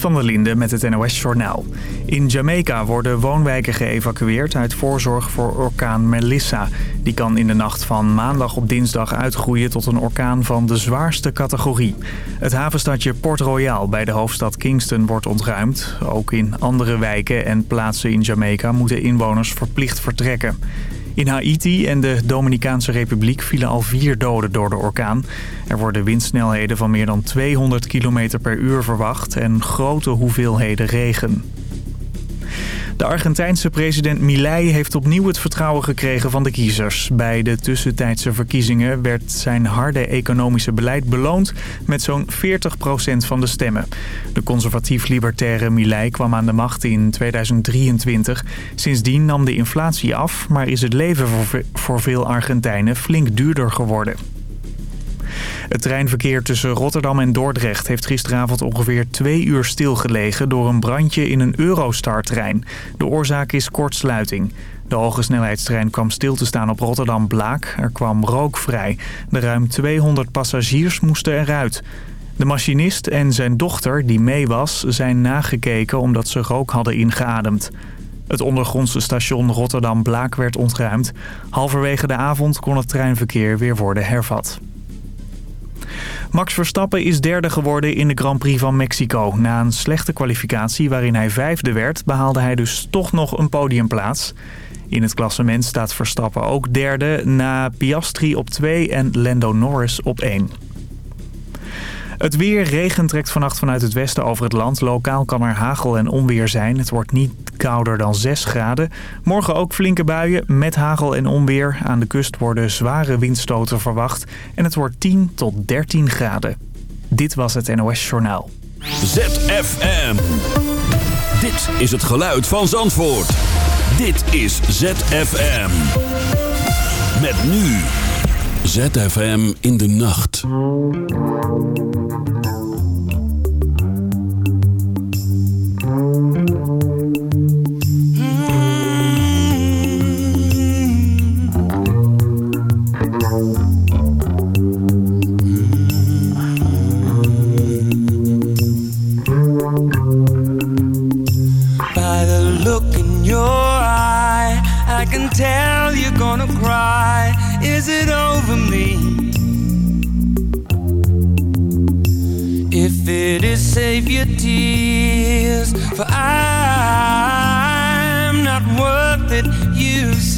van der Linde met het NOS-journaal. In Jamaica worden woonwijken geëvacueerd uit voorzorg voor orkaan Melissa. Die kan in de nacht van maandag op dinsdag uitgroeien tot een orkaan van de zwaarste categorie. Het havenstadje Port Royal bij de hoofdstad Kingston wordt ontruimd. Ook in andere wijken en plaatsen in Jamaica moeten inwoners verplicht vertrekken. In Haiti en de Dominicaanse Republiek vielen al vier doden door de orkaan. Er worden windsnelheden van meer dan 200 km per uur verwacht en grote hoeveelheden regen. De Argentijnse president Milei heeft opnieuw het vertrouwen gekregen van de kiezers. Bij de tussentijdse verkiezingen werd zijn harde economische beleid beloond met zo'n 40% van de stemmen. De conservatief-libertaire Milei kwam aan de macht in 2023. Sindsdien nam de inflatie af, maar is het leven voor veel Argentijnen flink duurder geworden. Het treinverkeer tussen Rotterdam en Dordrecht heeft gisteravond ongeveer twee uur stilgelegen door een brandje in een Eurostar-trein. De oorzaak is kortsluiting. De hogesnelheidstrein kwam stil te staan op Rotterdam-Blaak. Er kwam rook vrij. De ruim 200 passagiers moesten eruit. De machinist en zijn dochter, die mee was, zijn nagekeken omdat ze rook hadden ingeademd. Het ondergrondse station Rotterdam-Blaak werd ontruimd. Halverwege de avond kon het treinverkeer weer worden hervat. Max Verstappen is derde geworden in de Grand Prix van Mexico. Na een slechte kwalificatie waarin hij vijfde werd, behaalde hij dus toch nog een podiumplaats. In het klassement staat Verstappen ook derde na Piastri op 2 en Lando Norris op 1. Het weer, regen trekt vannacht vanuit het westen over het land. Lokaal kan er hagel en onweer zijn. Het wordt niet kouder dan 6 graden. Morgen ook flinke buien met hagel en onweer. Aan de kust worden zware windstoten verwacht. En het wordt 10 tot 13 graden. Dit was het NOS Journaal. ZFM. Dit is het geluid van Zandvoort. Dit is ZFM. Met nu... ZFM in de nacht.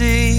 See.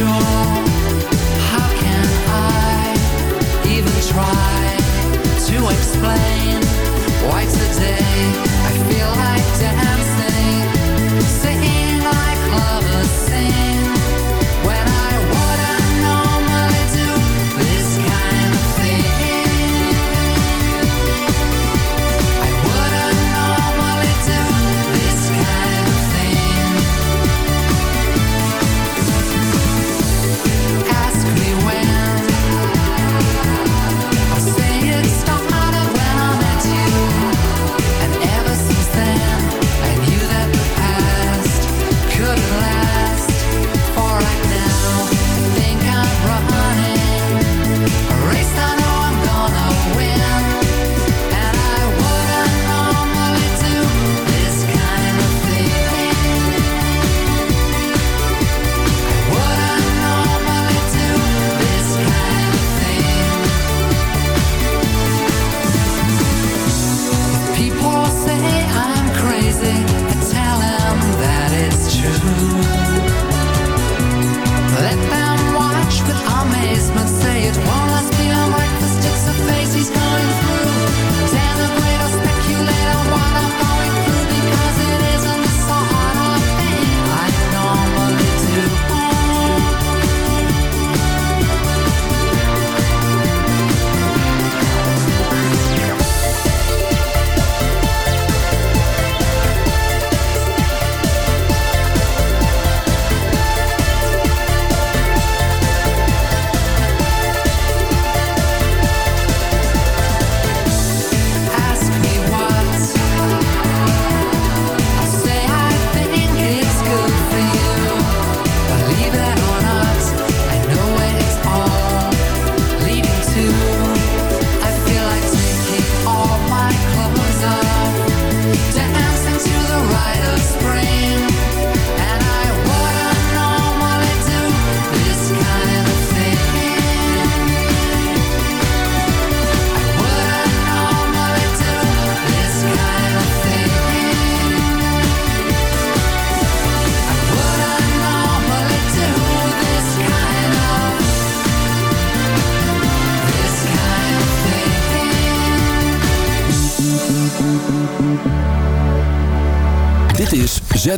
sure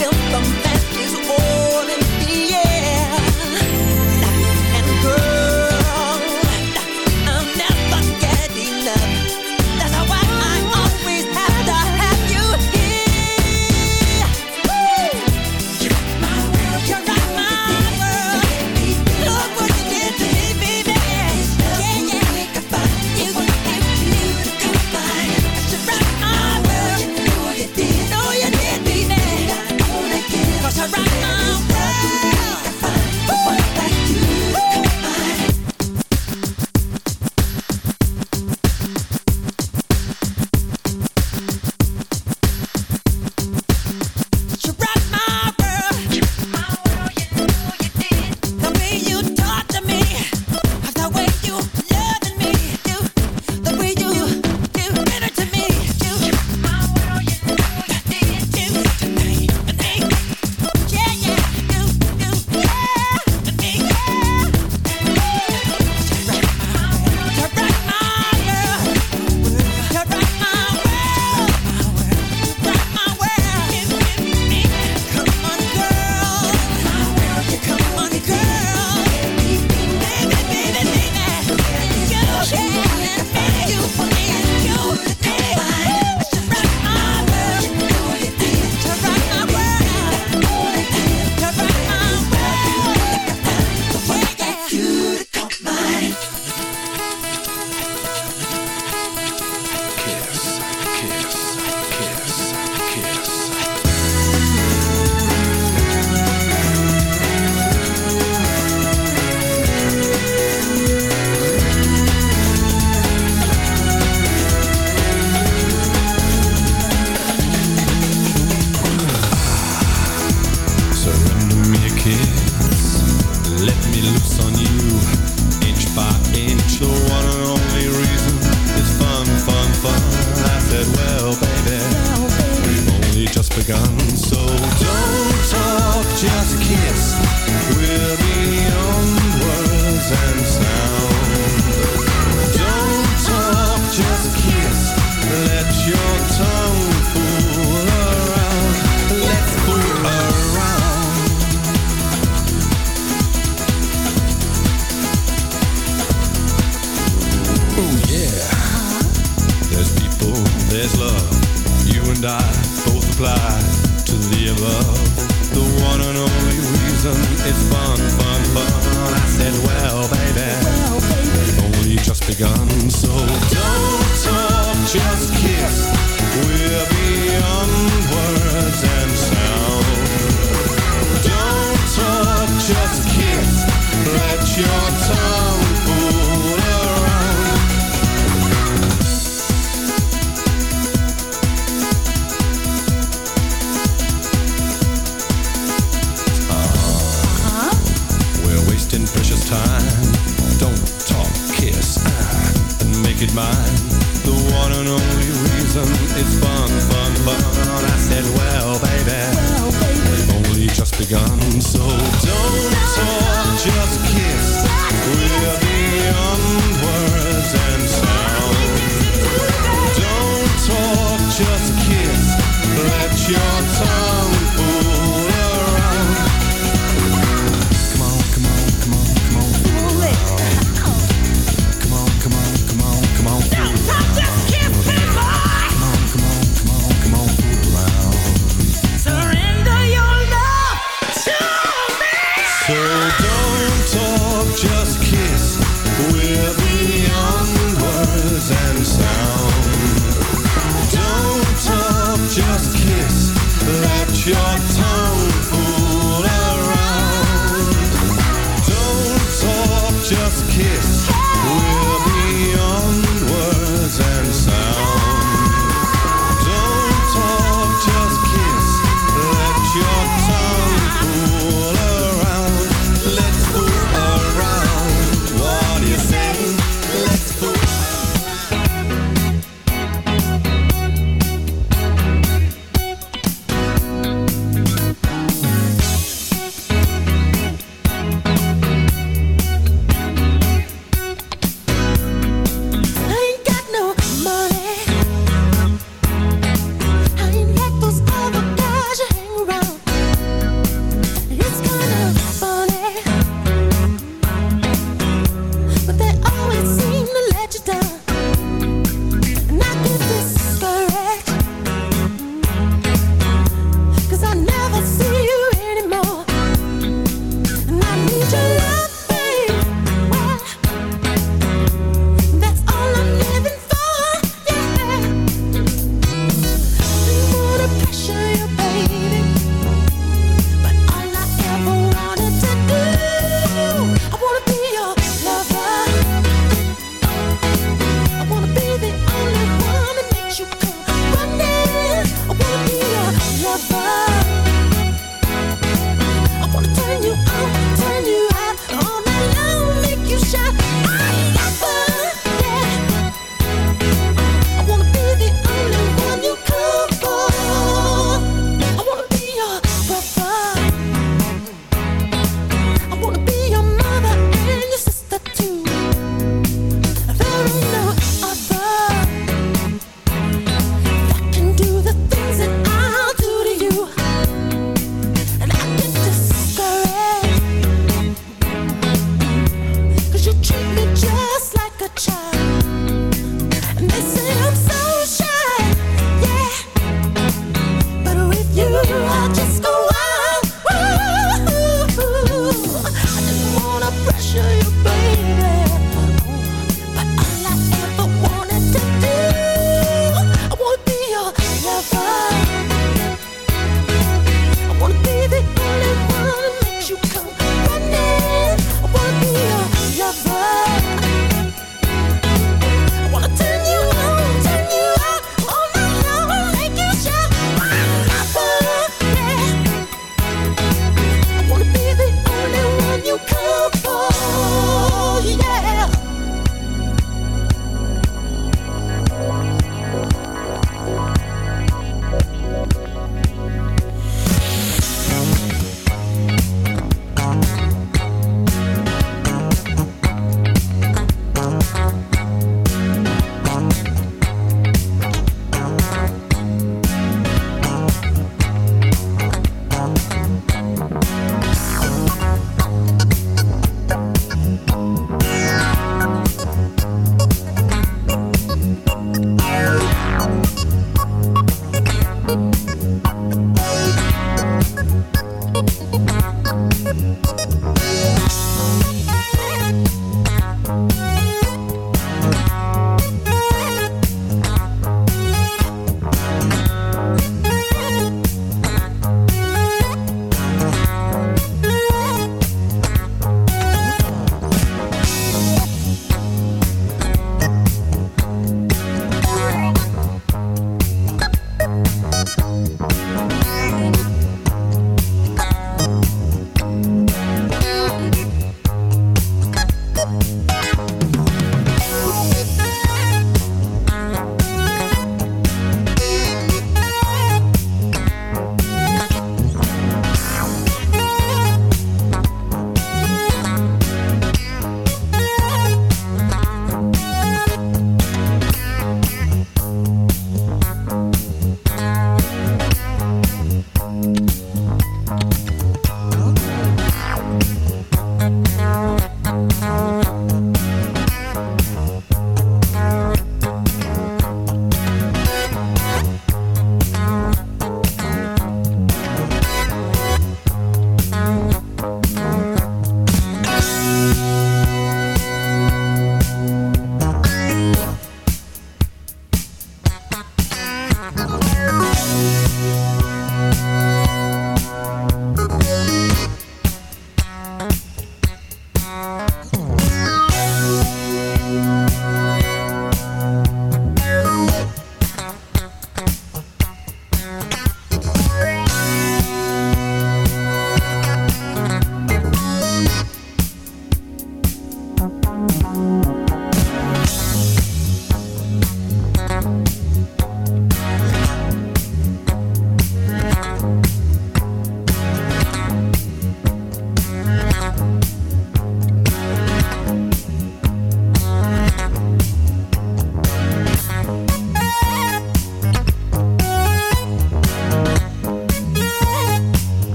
feel something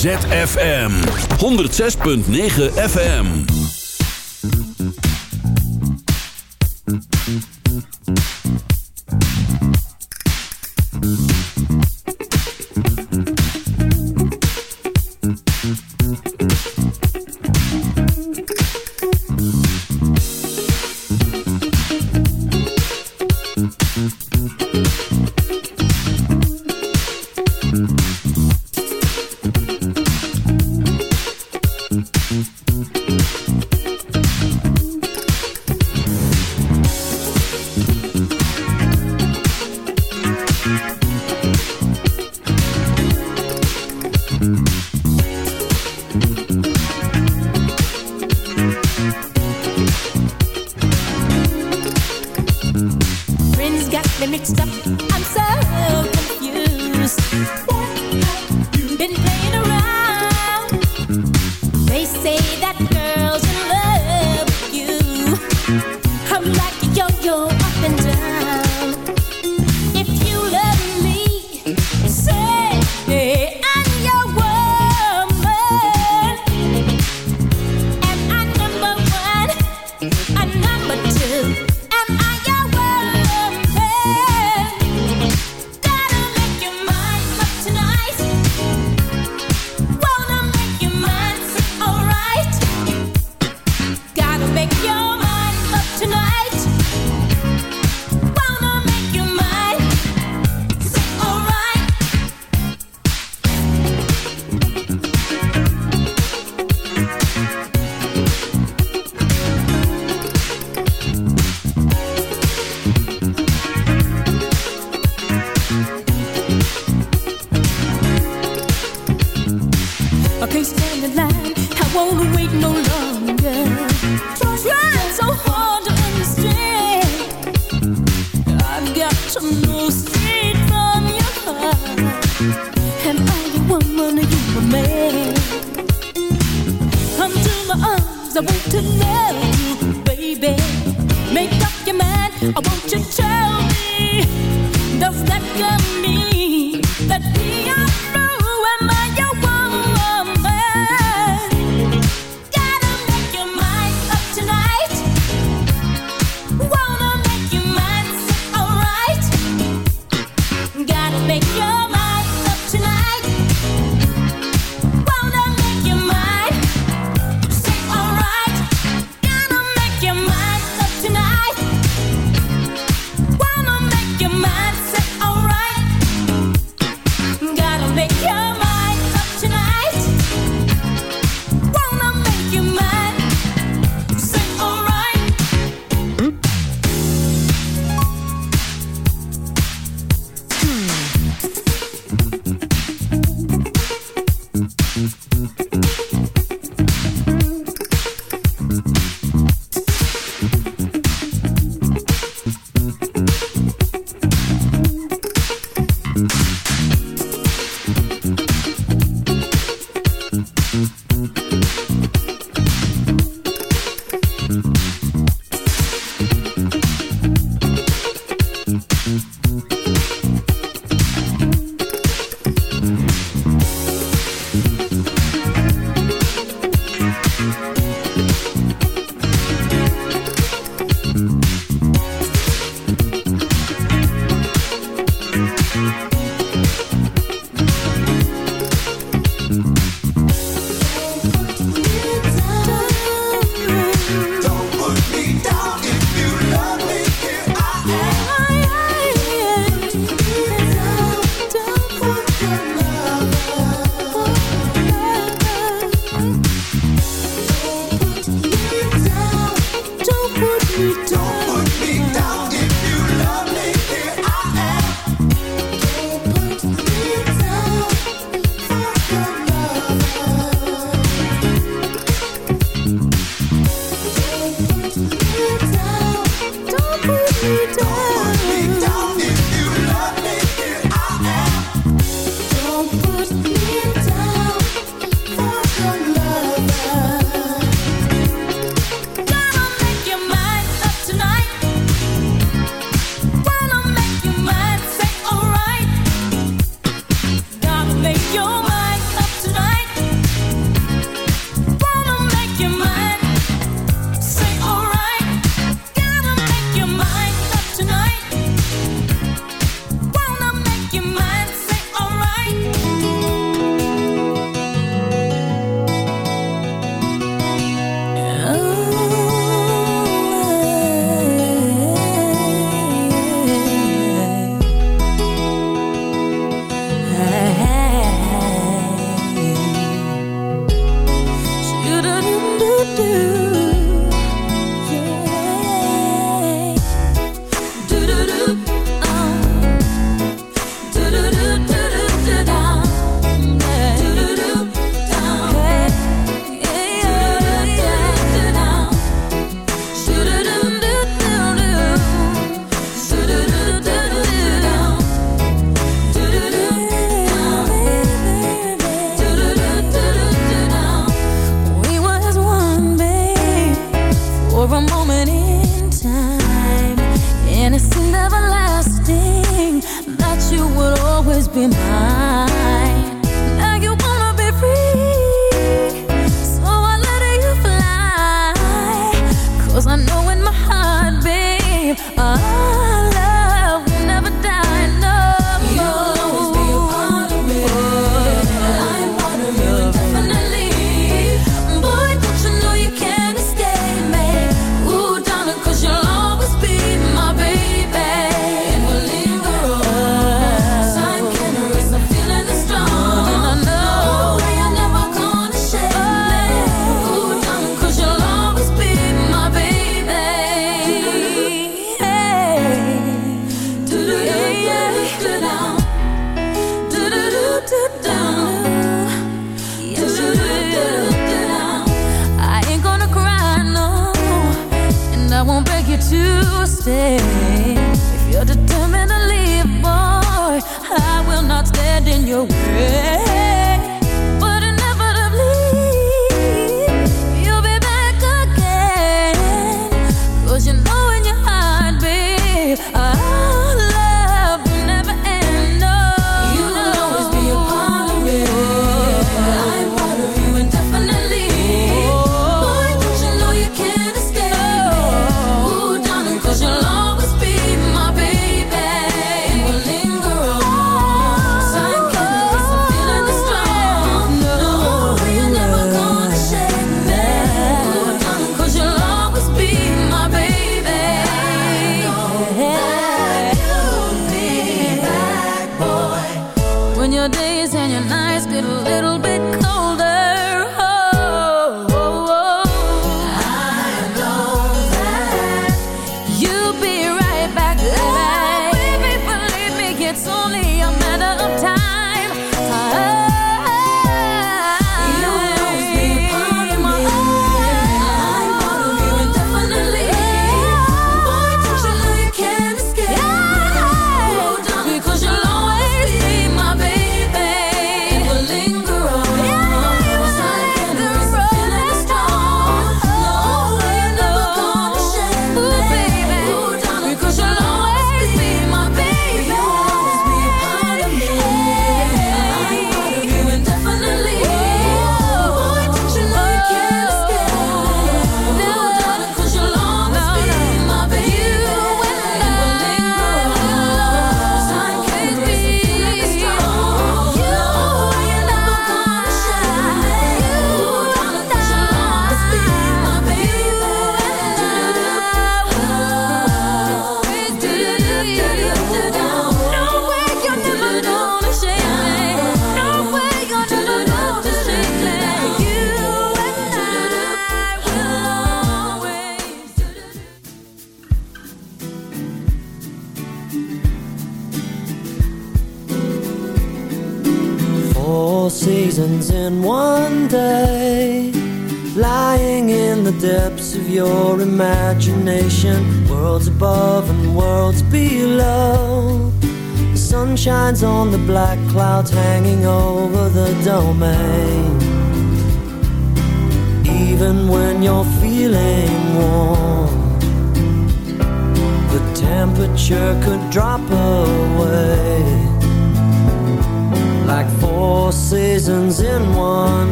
ZFM. 106.9 FM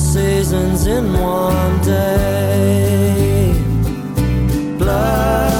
seasons in one day. Blood